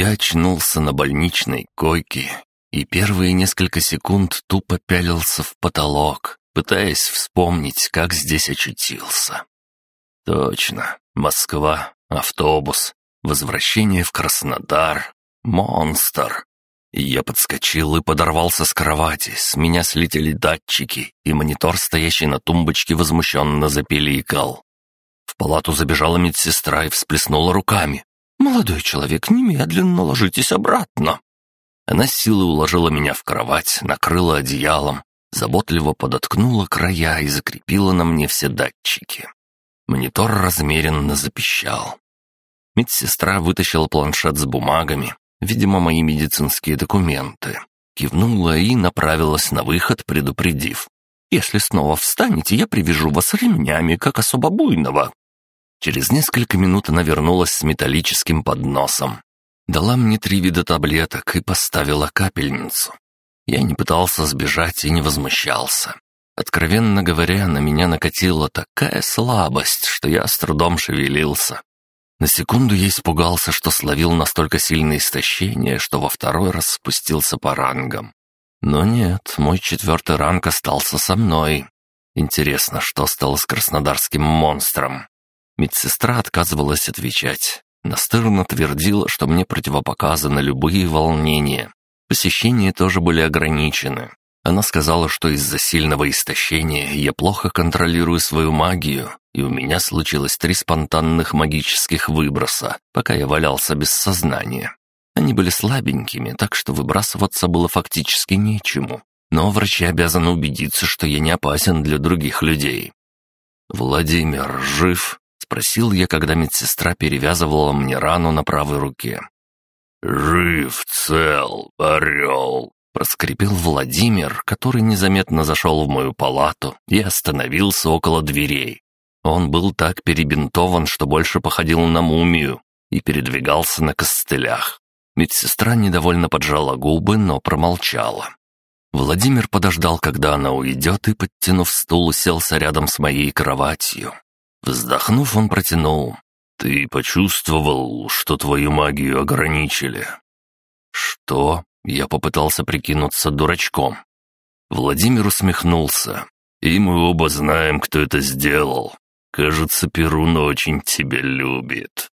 Я очнулся на больничной койке и первые несколько секунд тупо пялился в потолок, пытаясь вспомнить, как здесь очутился. Точно, Москва, автобус, возвращение в Краснодар, монстр. Я подскочил и подорвался с кровати, с меня слетели датчики, и монитор, стоящий на тумбочке, возмущенно запеликал. В палату забежала медсестра и всплеснула руками. «Молодой человек, немедленно ложитесь обратно!» Она силой уложила меня в кровать, накрыла одеялом, заботливо подоткнула края и закрепила на мне все датчики. Монитор размеренно запищал. Медсестра вытащила планшет с бумагами, видимо, мои медицинские документы, кивнула и направилась на выход, предупредив. «Если снова встанете, я привяжу вас ремнями, как особо буйного». Через несколько минут она вернулась с металлическим подносом. Дала мне три вида таблеток и поставила капельницу. Я не пытался сбежать и не возмущался. Откровенно говоря, на меня накатила такая слабость, что я с трудом шевелился. На секунду я испугался, что словил настолько сильное истощение, что во второй раз спустился по рангам. Но нет, мой четвертый ранг остался со мной. Интересно, что стало с краснодарским монстром? Медсестра отказывалась отвечать. Настырно твердила, что мне противопоказаны любые волнения. Посещения тоже были ограничены. Она сказала, что из-за сильного истощения я плохо контролирую свою магию, и у меня случилось три спонтанных магических выброса, пока я валялся без сознания. Они были слабенькими, так что выбрасываться было фактически нечему. Но врачи обязаны убедиться, что я не опасен для других людей. «Владимир жив?» — спросил я, когда медсестра перевязывала мне рану на правой руке. «Жив, цел, орел!» Проскрипел Владимир, который незаметно зашел в мою палату и остановился около дверей. Он был так перебинтован, что больше походил на мумию и передвигался на костылях. Медсестра недовольно поджала губы, но промолчала. Владимир подождал, когда она уйдет, и, подтянув стул, уселся рядом с моей кроватью. Вздохнув, он протянул. «Ты почувствовал, что твою магию ограничили?» «Что?» Я попытался прикинуться дурачком. Владимир усмехнулся. «И мы оба знаем, кто это сделал. Кажется, Перун очень тебя любит».